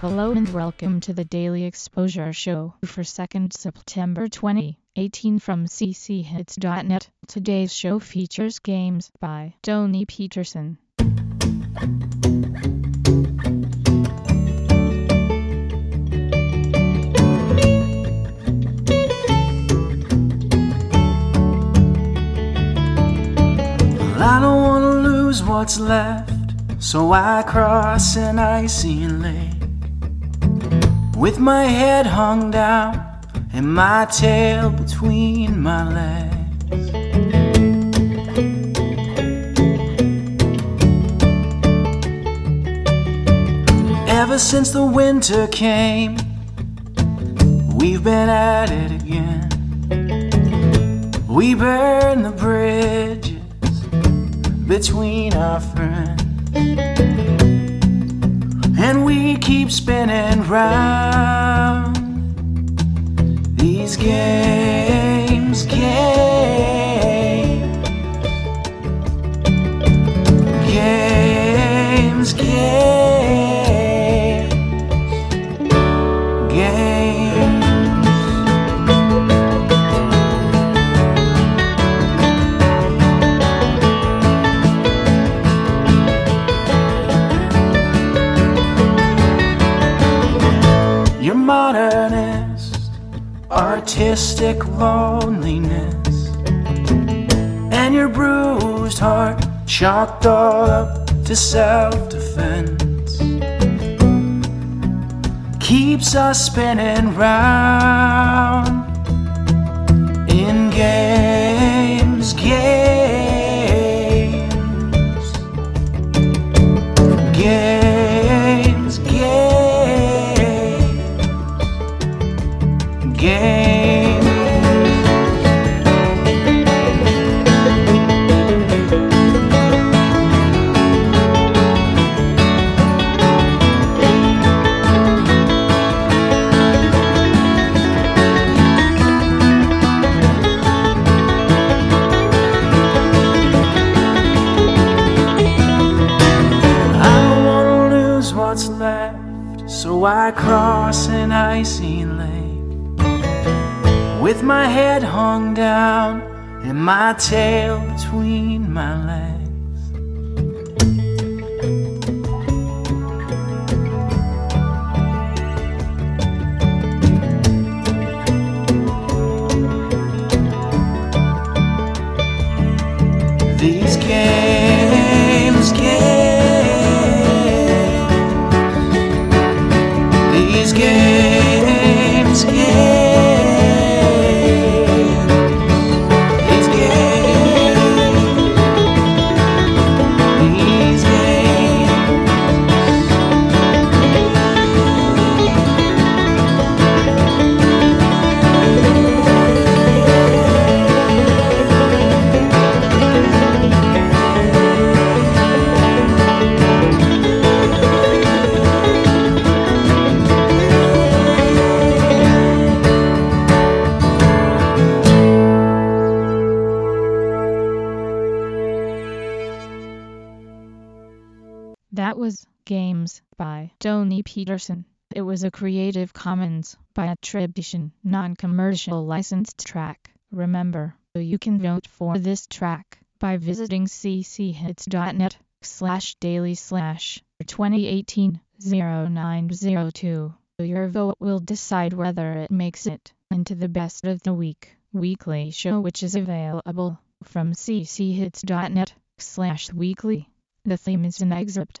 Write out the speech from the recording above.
Hello and welcome to the Daily Exposure Show for 2nd September 2018 from cchits.net. Today's show features games by Tony Peterson. Well, I don't wanna lose what's left, so I cross an icy lake with my head hung down and my tail between my legs. Ever since the winter came, we've been at it again. We burn the bridges between our friends. And we keep spinning round. These games, games, modernist, artistic loneliness, and your bruised heart chalked all up to self defense keeps us spinning round in games, cross an icy lake with my head hung down and my tail between my legs. These games, these That was Games by Tony Peterson. It was a Creative Commons by attribution, non-commercial licensed track. Remember, you can vote for this track by visiting cchits.net slash daily slash 2018 0902. Your vote will decide whether it makes it into the best of the week weekly show which is available from cchits.net slash weekly. The theme is an excerpt